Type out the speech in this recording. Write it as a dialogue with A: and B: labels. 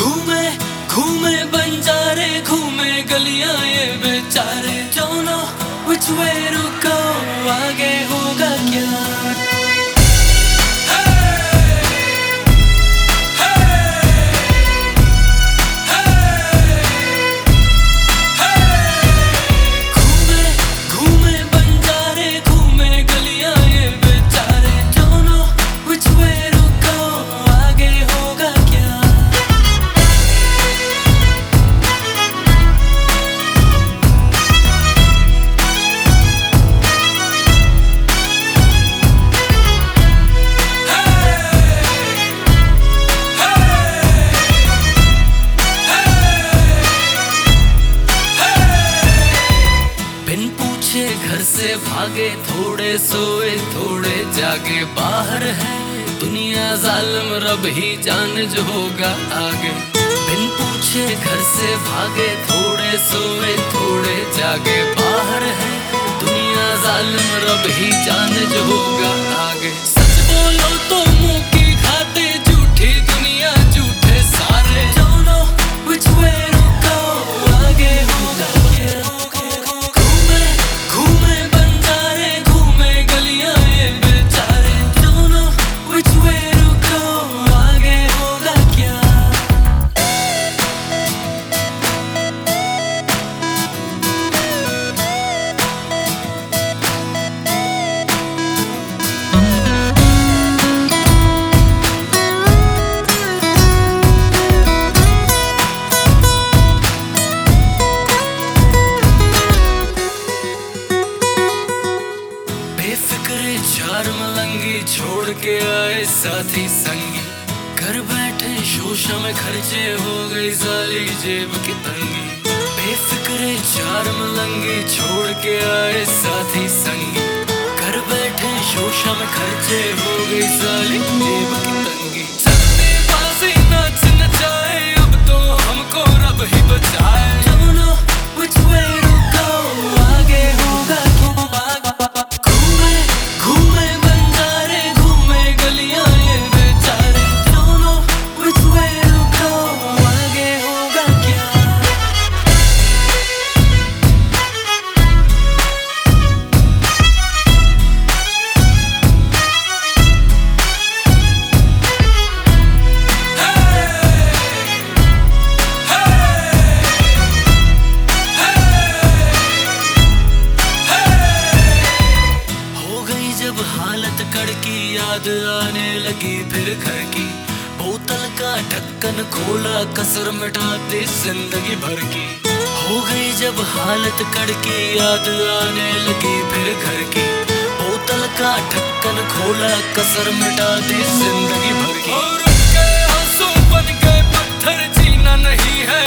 A: घूमे घूमे बंजारे घूमे गलियाँ ये बेचारे। जो नो कुछ वे टू आगे होगा क्या? से भागे, थोड़े सोए, थोड़े जागे। बाहर है दुनिया जालम, रब ही जान जो होगा आगे। बिन पूछे घर से भागे, थोड़े सोए, थोड़े जागे। बाहर है दुनिया जालम, रब ही जान जो होगा आगे। सच बोलो तो बेफिक्रे चार मलंगी छोड़ के आए साथी संगी। घर बैठे शोशा में खर्चे हो गई साली जेब की तंगी। बेफिक्रे चार मलंगी छोड़ के आए साथी संगी। घर बैठे शोशा में खर्चे हो गई साली जेब की तंगी। याद आने लगी फिर घर की। बोतल का ढक्कन खोला, कसर मिटाते ज़िंदगी भर की। हो गई जब हालत कड़की, याद आने लगी फिर घर की। बोतल का ढक्कन खोला, कसर मिटाते ज़िंदगी भर की। और उनके आँसू बन गए पत्थर, जीना नहीं है